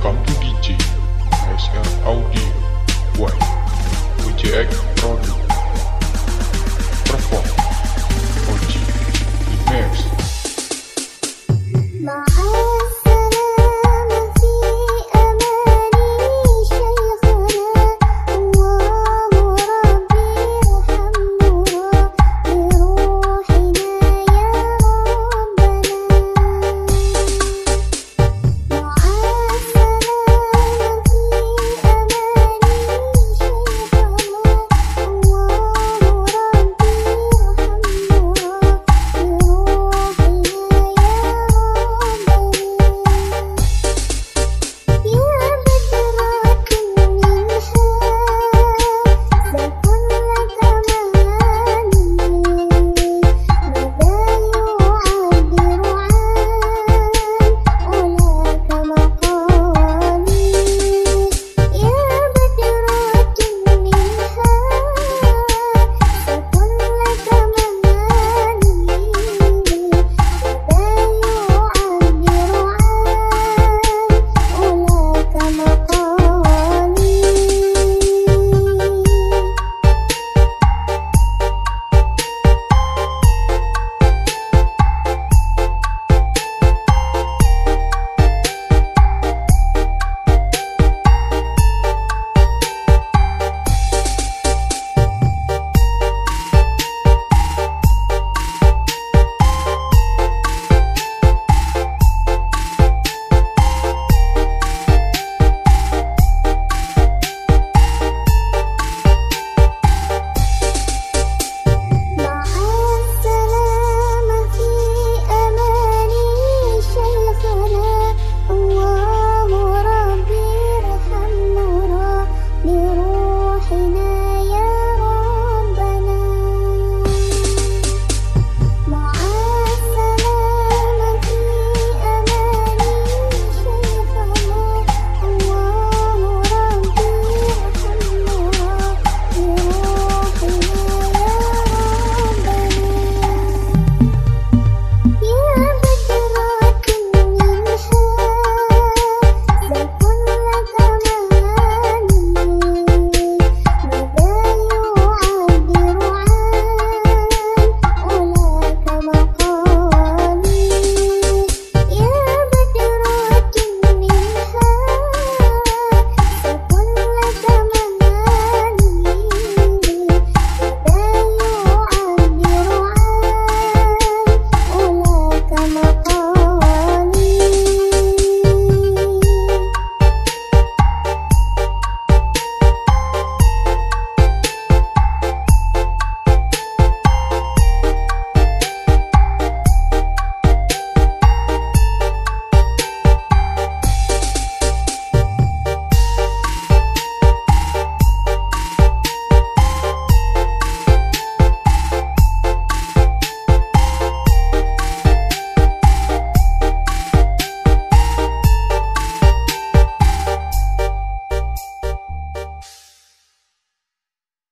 Welcome to DJ Audio, Why? With your